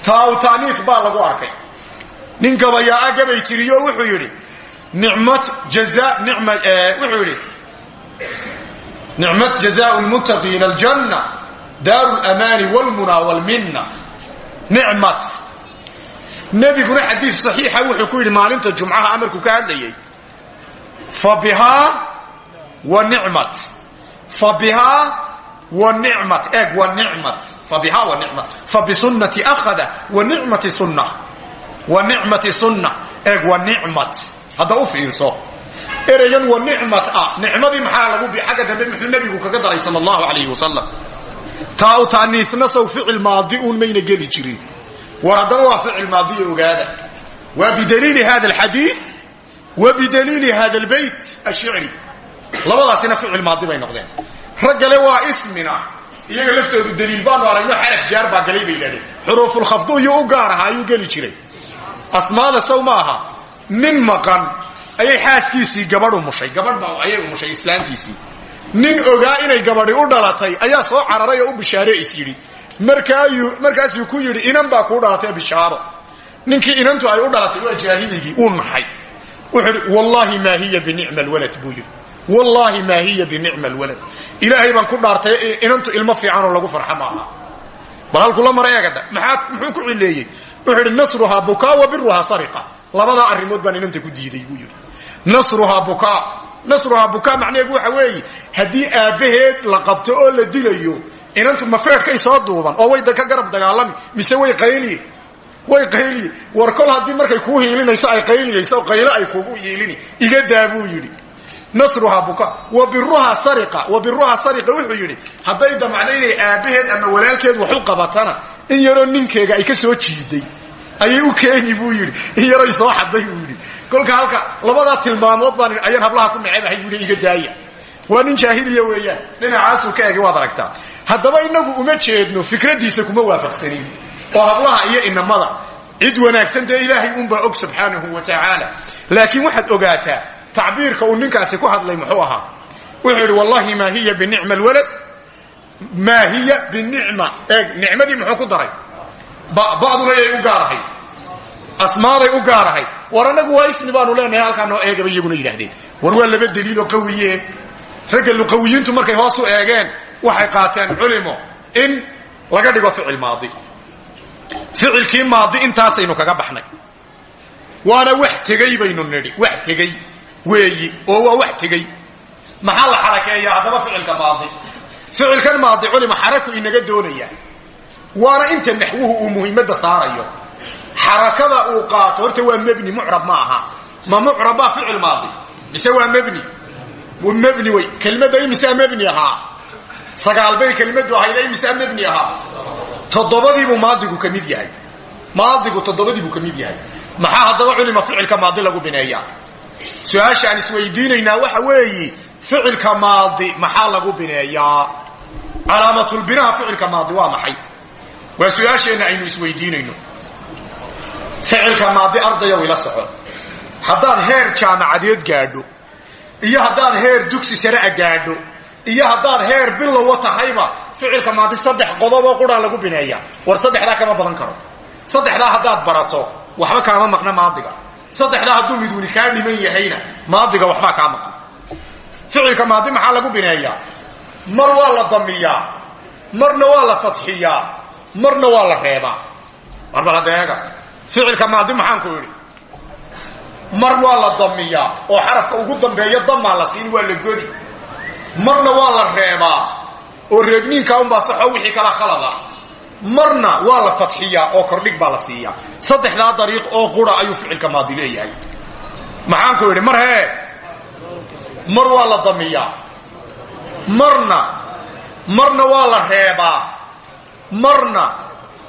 taaw taaniif baa lagu arkay. Nin gabayaa-a gabay wuxuu yidhi nicmat jaza nicma wuxuu yidhi nicmat jazaau lmuttaqiina aljanna daaru lamaani wlmunaa wlminna nicmat nebiguna xadiid saxiixa wuxuu ku yidhi maalinta jumcaha amarkuu ka hadlayay fa bihaa wa nicmat fa bihaa wa nicmat eeg wa nicmat fa bihaa wa nicmat fa ereygan wa nicmat ah nicmadii maxaa lagu bi xagga dambe muxuu nebigu kaga daray sala allahu alayhi wasalam taa u taaniisna sow ficil maadi uun mayna geli jirin. War haddaba waa ficil maadiya ogaada. Waa bidaliili hada alxadiid wa bidaliili hada albayt ashicri labadaasina ficil maadi bay noqdeen. Raggale waa ismina iyaga laftoodu daliil baanu aragno xaraf jaar baa galay bay yidhahdeen. Xuruufulkhafdu iyo u gaar ahaa ayuu geli jiray. Asmaada sow maaha nin maqan ayay xaaskiisii gabadhu mushay. Gabadh baa ayay mushay islaantiisii. Nin ogaa inay gabadhi u dhalatay ayaa soo cararay oo u bishaare is yidhi. Markaasuu ku yidhi inan baa kuu dhalatay bishaaro ninkii inantu ay u dhalatay waa jaahiligii uu naxay wuxuu wallaahi maa hiya binicma alwalad buu yidhi. Wallaahi maa hiya binicma alwalad ilaahay baan ku dhaartay inantu ilmo fiicanoo lagu farxa bal halkula mara eegada muxuu ku cileeyey wuxuu idhi nasruhaa bukaa wa biruhaa sariqa. Labadaa arrimood baan inanta ku diiday buu yidhi nasruhaa bukaa nasruhaa bukaa macnaheedu waxa weeye haddii aabbaheed la qabto oo la dilayo inantu mafeedhkay soo duuban oo way ka garab dagaalami mise way qayliye way qayliye war kol haddii markay kuu hiilinayso ay qayliyayso qaylo ay kugu hiilini iga daa buu yidhi. Nasruhaa buka. Wa biruhaa sariqa wa biruhaa sariqa wuxuu yidhi hadday damacdo inay aabbaheed ama walaalkeed waxu qabatana in yaroo ninkeega ay ka soo jiiday. Ayay u keeni buu yidhi in yaroy soo xaday buu yidhi kolka halka labadaa tilmaamood baan ayaan hablaha ku nacebahay buu iga daaya. Waa nin jaahiliya weeyaan. Dhinacaasuu ka egay waad aragtaa. Haddaba inagu uma jeedno fikradiisa kuma waafaqsanin. Oo hablaha iyo inamada cid wanaagsan dee ilaahay unbaa og subxaanahu wa tacaala. Laakiin waxaad ogaataa tacbiirka uu ninkaasi ku hadlay muxuu ahaa? Wuxuu yidhi wallahi maa hiya binicma alwalad. Maa hiya binicma. Eeg nicmadii muxuu ku daray? Ba'duna yay u gaarahay asmaaday u gaarahay war annagu waa ismi baanu leenahay halkaa noo eegaba iyaguna yidhahdeen war waa laba daliiloo qawiye. Ragga luqawiyiintu markay hoos u eegeen waxay qaateen culimo in laga dhigo ficil maadi. Ficilkii maadi intaasaynu kaga baxnay. Waana wax tegey baynu nidhi wax tegey. Weeyi oo waa wax tegey. Maxaa la xarakeeyaa haddaba ficilka maadi? Ficilkan maadi culima xaraku inaga doonaya. Waana inta naxwuhu uu muhiimadda saarayo xarakada uu qaato horta waa mebni mucrab ma aha. Ma mucrab baa ficil maadi. Mise waa mebni mebni wey kelmadda imisaa mebni ahaa sagaal bay kelmaddu ahayd imisaa mebni ahaa toddobadiibuu maadigu ka mid yahay. Maadigu toddobadiibuu ka mid yahay. Maxaa haddaba culima ficilka maadi lagu bineeyaa? Su'aasha aan isweydiinaynaa waxa weeyi ficilka maadi maxaa lagu bineeyaa? Calaamatulbinaha ficilka maadi waa maxay? Waa su'aasheenna ficilka maadi ardayow ila soco haddaad heer jaamacadeed gaadho iyo haddaad heer dugsi sare'a gaadho iyo haddaad heer bilowa tahayba ficilka maadi saddex qodoboo quraa lagu bineeyaa. War saddexdaa kama badan karo. Saddexdaa haddaad barato waxba kaama maqna maadiga. Saddexdaa hadduu midwini kaa dhiman yahayna maadiga waxbaa kaa maqan ficilka maadi maxaa lagu bineeyaa? Mar waa la damiyaa marna waa la fadxiyaa marna waa la reebaa. Warbal hadeega ficilka maadi maxaan ku idhi mar waa la damiyaa oo xarafka ugu dambeeya damaa la siin waa la godi. Marna waa la reebaa oo reebniinka unbaa saxo wixii kala khalada. Marna waa la fadxiyaa oo kordhig baa la siiyaa. Saddexdaa dariiq oo qura ayuu ficilka maadi leeyahay. Maxaan ku idhi mar hee mar waa la damiyaa. Marna marna waa la reebaa. Marna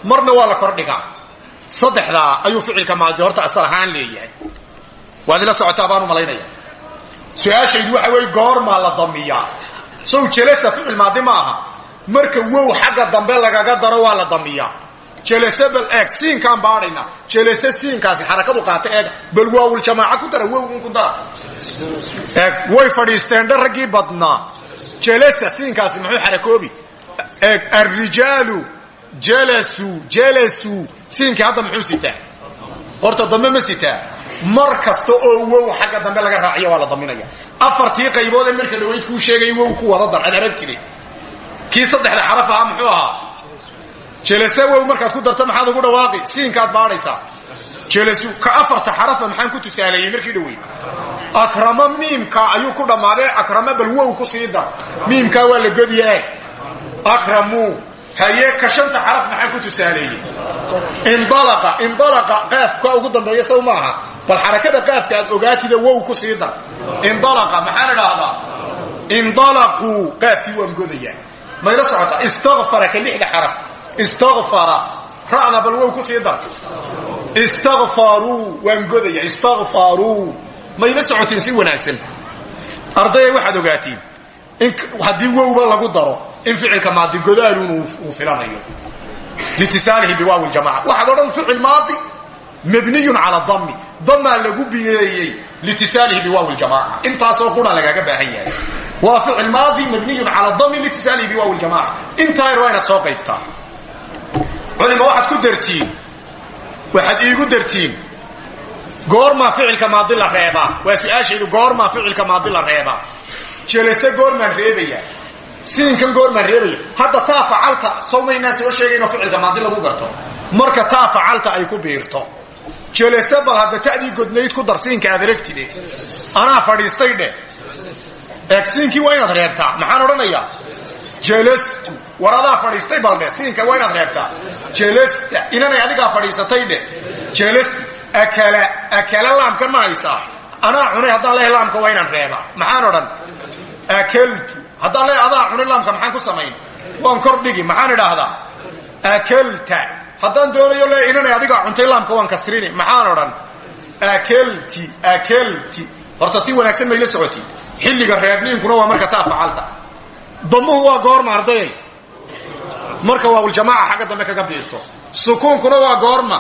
marna waa la kordhigaa saddexdaa ayuu ficilka maadi horta asal ahaan leeyahay. Waad ila socotaa baan u malaynaya. Su'aashaydu waxa weeye goormaa la damiyaa. Sow jelasa ficil maadi ma aha. Marka wow xagga dambe lagaga daro waa la damiyaa. Jelase bal eeg siinkaan baadhayna jelase siinkaasi xarakadu qaata eeg. Bal waawul jamaaca ku dara wow un ku dara. Eeg way fadhiisteen dha raggii badnaa. Jelasa siinkaasi muxuu xarakoobi. Eeg arrijaalu jalasuu jalasuu siinkii hadda muxuu sitaa? Horta dambe ma sitaa? Mar kasta oo wow xagga dambe laga raaciya waa la daminaya. Afartii qaybood ee marka dhawayd kuu sheegay wow ku wada dar. Ad arag jire kii saddexda xaraf ahaa muxuu ahaa? Jelase wow markaad ku darto maxaad ugu dhawaaqi? Siinkaad baadhaysaa. Jelasu ka afarta xarafa maxaan ku tusaaleeyey markii dhawey akrama miimka ayuu ku dhammaaday akrama bal wow ku sii dar. Miimkaa waa la godiye akramuu haye ka shanta xaraf maxaan ku tusaaleeyey indalaqa indalaqa qaafka ugu dambeeya sow maaha. Bal xarakada qaafka aad ogaatida wow ku sii dar. Indalaqa maxaan idhaahdaa? Indalaquu qaafkii waan godayaa. Mayla socota? Istakfara ka lixda xaraf. Istakfara ra'da bal wow ku sii dar. Istakfaruu waan godaya istakfaruu mayla socotiin si wanaagsan. Ardaya waxaad ogaatiin haddii wowba lagu daro in ficilka maadi godaalun uu filanayo. Litisaalihi biwaawi ljamaca waxaad odhan ficil maadi mabniyun cala dami damaa lagu bineeyey litisaalihi biwaawi ljamaca intaasoo qura lagaaga baahan yahay. Waa ficil maadi mabniyun cala dami litisaalihi biwaawi ljamaca intaa yar waa inaad soo qaybtaa. Culima waxaad ku dartiin. Waxaad iigu dartiin. Goormaa ficilka maadi la reebaa. Waa su'aashaydu goormaa ficilka maadi la reebaa. Jelase goormaan reebaya siinkan goormaan reebaya hadda taa facalta sow maynaa soo sheegayno ficilka maadi lagu garto. Marka taa facalta ay ku biirto. Jelase bal hadda ta'dii godnayd ku dar siinka aad aragtide anaa fadhiistay dheh eeg siinkii waa inaad reebtaa maxaan odhanayaa? Jelastu war adaa fadhiistay baldhe siinka waa inaad reebtaa. Jelasta inanay adigaa fadhiisatay dheh jelasta akala akala laamkan ma haysaa. Anaa cunay haddaan akaltu haddaan leehay adaa cunay laamka maxaan ku samayn? Waan kor dhigi maxaan idhaahdaa? Akalta haddaan doonayo leehay inanay adigaa cuntay laamka waan kasrini maxaan odhan? Akalti akalti horta si wanaagsan mayla socoti. Xilliga reebniinkuna waa marka taa facalta. Damuhu waa goorma ardayay marka waawuljamaaca xagga dambe kaga biirto. Sukuunkuna waa goorma.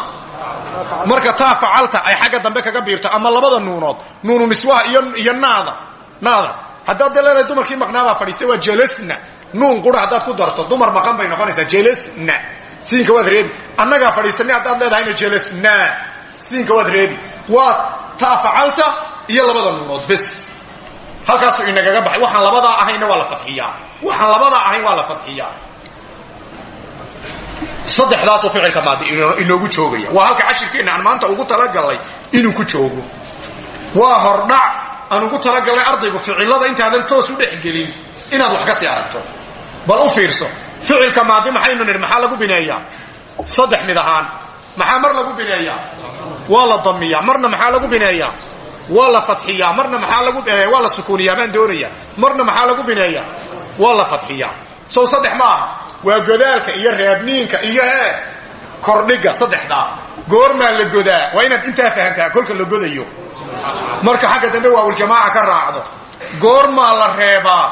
Marka taa facalta ay xagga dambe kaga biirto ama labada nuunood. Nuunu niswaha iyo iyo naada. Naada haddaad de leedahay dumarkii maqnaabaa fadhiistay waa jelasna nuun qura haddaad ku darto dumar maqan bay noqonaysaa jelasna siinka waad reebi. Annagaa fadhiisanay haddaad leedahayna jelasna siinka waad reebi. Waa taa facalta iyo labada nuunood bes. Halkaasuu inagaga baxay. Waxaan labadaa ahaynna waa la fadxiyaa. Waxaan labadaa ahayn waa la fadxiyaa. Saddexdaasuu ficilka maadi inoogu joogaya. Waa halka cashirkeenna aan maanta ugu talagalnay inuu ku joogo. Waa hordhac aan ugu talagalnay ardaygu ficilada intaadan toos u dhexgelin inaad wax ka sii bal u fiirso ficilka maadi maxaynu nidhi maxaa lagu bineeyaa? Saddex mid ahaan maxaa mar lagu bineeyaa? Waa la damiyaa marna maxaa lagu bineeyaa? Waa la fadxiyaa marna maxaa lagu waa la sukuuniyaa baan doonaya marna maxaa lagu bineeyaa? Waa la fadxiyaa. Sow saddex ma waa godaalka iyo reebniinka iyo ee kordhiga saddexdaa goormaa la godaa? Waa inaad intaa fahamtaa kolka la godayo. Marka xagga dambe waawuljamaaca ka raacdo. Goormaa la reebaa.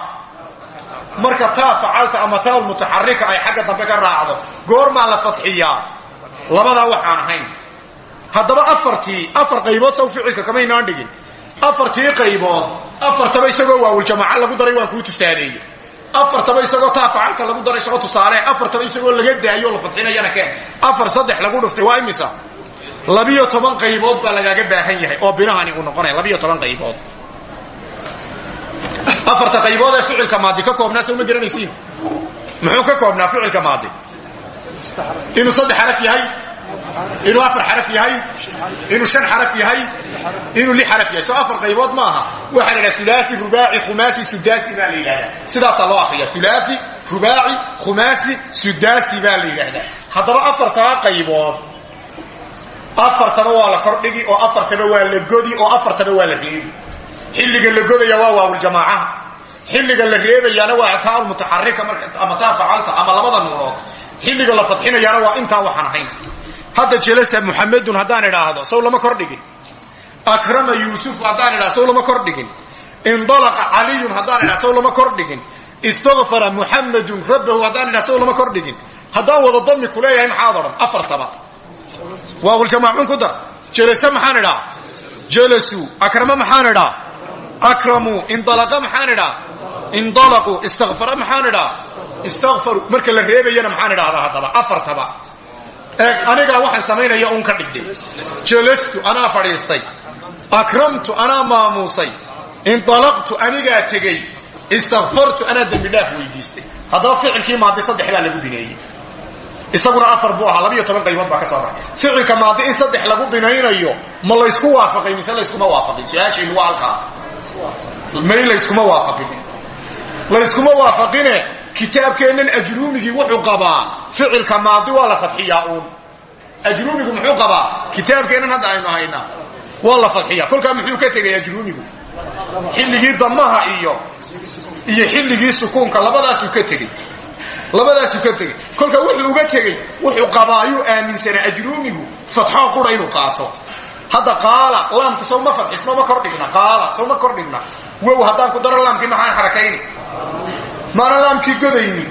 Marka taa facalta ama taal mutaxarika ay xagga dambe ka raacdo goormaa la fadxiyaa. Labadaa waxaan ahayn. Haddaba afartii afar qaybood saw ficilka kamaynaan dhigin. Afartii qaybood afartaba isagoo waawuljamaaca lagu daray waan kuu tusaaleeye afartaba isagoo taa facalta lagu daray isagoo tusaale afartaba isagoo laga daayo la fadxinayana keen. Afar saddex lagu dhuftay waa imisa? Labiyo toban qaybood baa lagaaga baahan yahay oo binahani uu noqonaya labiyo toban qaybood. Afarta qaybood ee ficilka maadi ka koobnaa soo ma garanaysiin? Muxuu ka koobnaa ficilka maadi? Inuu saddex xaraf yahay inuu afar xaraf yahay inuu shan xaraf yahay inuu lix xaraf yahay. Soo afar qaybood ma aha waxaa la yidhaha ulaai rubaaci khumaasi sudaasi baa la yidhahdaa. Sidaasaa loo akriya ulaai rubaaci khumaasi sudaasi baa la yidhaahdaa haddaba afartaa qaybood afartaba waa la kordhigi oo afartaba waa la godi oo afartaba waa la reebi. Xilliga la godaya waa waawuljamaacaha xilliga la reebayaana waa taal mutaxarika ama taa facalta ama labada nuurood. Xilliga la fadxinayaana waa intaa waxaan ahayn hadda jelasa muxamedun haddaan idhaahdo sow lama kordhigin akrama yuusuf haddaan idhahdo sow lama kordhigin indalaqa caliyun haddaan idhahdo sow lama kordhigin istakfara muxamedun rabbahu haddaan idhahdo sow lama kordhigin haddaan wada dami ku leeyahay maxaad odhan? Afartaba. Waawuljamaacun ku dar. Jelase maxaan idhaa jelasu akrama maxaan idhaa akramuu indalaqa maxaan idhaa indalaquu istakfara marka la reebayana maxaan idhahdaa haddaba? Afartaba eeg anigaa waxaan samaynaya uun ka dhigtay. Jelastu anaa fadhiistay. Akramtu anaa maamuusay. Indalaqtu anigaa tegey. Istakfartu anaa dembi dhaaf weydiistay. Haddaba ficilkii maadi saddex baa lagu bineeyey. Isaguna afar buu ahaa labiyo toban qaybood baa ka soo baxay. Ficilka maadi in saddex lagu binaynayo ma laysku waafaqay mise layskuma waafaqin? Su'aashaynu waa halkaa. May layskuma waafaqin layskuma waafaqine kitaabkeennan ajruumigii wuxuu qabaa. Ficilka maadi waa la fadxiyaa uun. Ajruumigu muxuu qabaa? Kitaabkeennan hadda aynu haynaa waa la fadxiyaa. Kolkaa muxuu ka tegay ajruumigu? Xilligii damaha iyo iyo xilligii sukuunka. Labadaasuu ka tegey labadaasuu ka tegey kolka wuxuu uga tegey wuxuu qabaa ayuu aaminsanaa ajruumigu. Fatxoo qura inuu qaato. Hadda qaala laamku sow ma fadxisno ma kordhigna qaala sow ma kordhigna wow haddaan maana laamkii godayni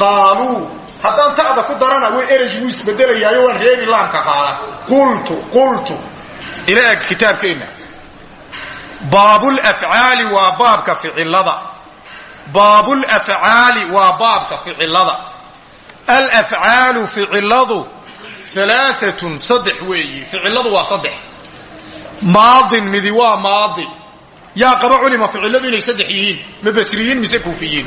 qaaluu haddaan ta'da ku darana way ereygi wuu isbedelayaayo waan reebi laamka qaala qultu qultu ila eg kitaabkeenna. Baabulafcaali waa baabka ficilada. Baabulafcaali waa baabka ficilada. Alafcaalu ficiladu alaaatun saddex weeyi. Ficiladu waa saddex. Maadin midi waa maadi yaa qaba culima ficiladu inay saddex yihiin ma basriyiin mise kuufiyiin?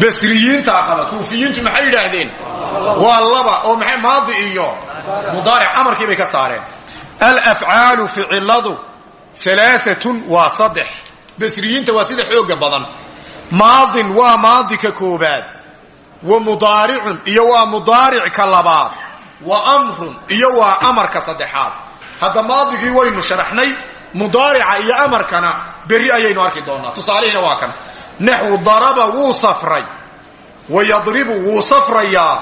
Basriyiintaa qaba kuufiyiintu maxay yidhaahdeen? Waa laba oo maxay maadi iyo mudaaric amarkii bay ka saareen. Alafcaalu ficiladu alaaatun waa saddex. Basriyiinta waa sida xooga badan. Maadin waa maadi ka koobaad. Wa mudaaricun iyo waa mudaaric mudaarica iyo amarkana berri ayaynu arki doonaa. Tusaalihiina waa kan. Naxwu daraba wuu safray. Wa yadribu wuu safrayaa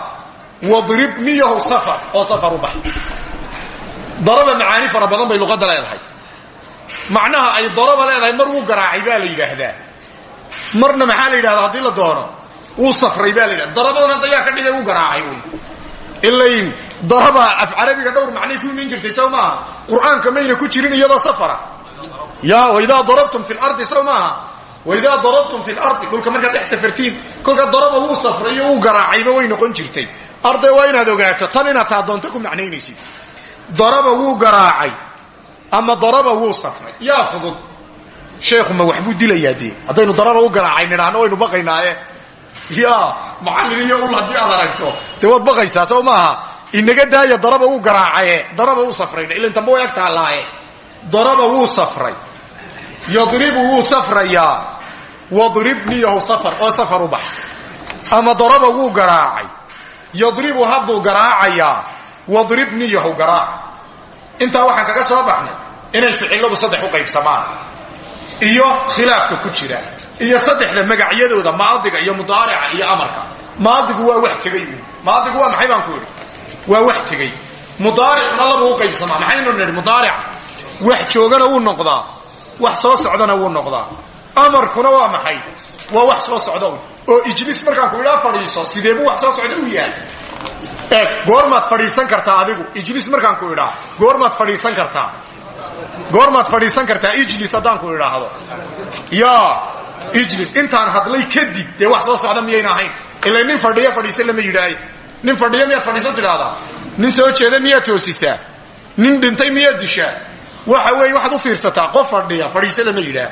wadrib niyahu safar. Oo safar u bax daraba macaani fara badan bay luqadda leedahay. Macnaha ay daraba leedahay mar wuu garaacay baa la yidhaahdaa. Marna maxaa la yidhahdaa haddii la doono? Wuu safray baa la yidhahda darabadan hadda yaa ka dhigay wuu garaacay ilayn daraba af carabiga dhowr macnay ku iman jirtay sow maaha. Qur'aanka mayna ku jirin iyadoo safara. Ya waidaa darabtum fi lardi sow maaha. Waidaa darabtum fi lardi dhulka markaad dhex safartiin daraba wuu safray iyo wuu garaacayba way noqon jirtay. Arday waa inaad ogaato tan inaad taa doonto ku macnaynaysid. Daraba wuu garaacay ama daraba wuu safray. Yaa fudud. Sheekhu ma waxbuu dilayaa dee. Haddaynu daraba u garaacay nidhaahno waynu baqaynaaye ya macallin iyo ul haddii aad aragto. Dee waad baqaysaa sow maaha. Inaga daaya daraba wuu garaacaye daraba wuu safrayna. Ilan tamba way ag taallaaye daraba wuu safray. Yadribu wuu safrayaa. Wadrib niyahu safar oo safar u bax. Ama daraba wuu garaacay. Yadribu hadduu garaacayaa wadrib niyahu garaac. Intaa waxaan kaga soo baxnay inay ficiladu saddex u qaybsamaan. Iyo khilaafka ku jira iyo saddexda magacyadooda maadiga iyo mudaarica iyo amarka. Maadigu waa wax tegey uun maadigu waa maxay baan ku idhi waa wax tegey mudaaricuna labuu u qaybsamaa. Maxaynu nidhi mudaarica? Wax joogana wuu noqdaa. Wax soo socdana wuu noqdaa. Amarkuna waa maxay? Waa wax soo socda oo ijlis markaan ku idhaa fadhiiso. Sideebuu wax soo socda u yahay? Eeg goormaad fadhiisan kartaa adigu. Ijlis markaan ku idhaa goormaad fadhiisan kartaa. Goormaad fadhiisan kartaa. Ijlis haddaan ku idhaahdo ya ijlis. Intaan hadlay kadib dee wax soo socda miyayna ahayn? Ila nin fadhiya fadhiisan lama yidhaahay. Nin fadhiya miyaad fadhiisan tidhaahdaa? Nin soo jeeda miyaad toosisaa? Nin dhintay miyaad dishaa? Waxa weeye waxaad u fiirsataa qof fadhiya fadhiisa lama yidhaah.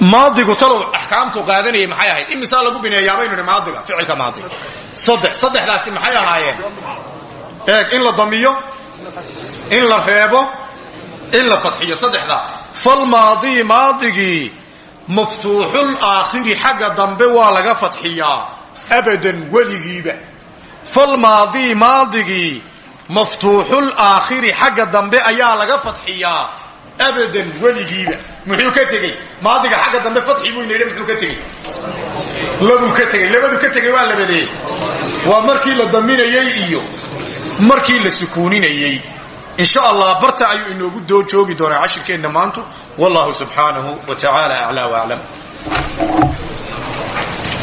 Maadigu talow axkaamtu qaadanayay maxay ahayd? Imisaa lagu bineeyaabanu idhi maadiga ficilka maadiga saddex saddexdaasi maxay ahaayeen? Eeg in la damiyo in la reebo in la fadxiyo saddexdaa. Falmaadii maadigii maftuuxul aakhiri xagga dambe waa laga fadxiyaa abadan weligiiba. Falmaadii maadigii maftuuxul aakhiri xagga dambe ayaa laga fadxiyaa abadan weligiiba. Muxuu ka tegey? Maadiga xagga dambe fadxi buu inayha muxuu ka tegey? Labuu ka tegey. Labadu ka tegey waa labadee in sha allah barta ayuu inoogu doo joogi doonaa cashirkeenna maantu. Wallahu subxaanahu wa tacaala aclaa waclam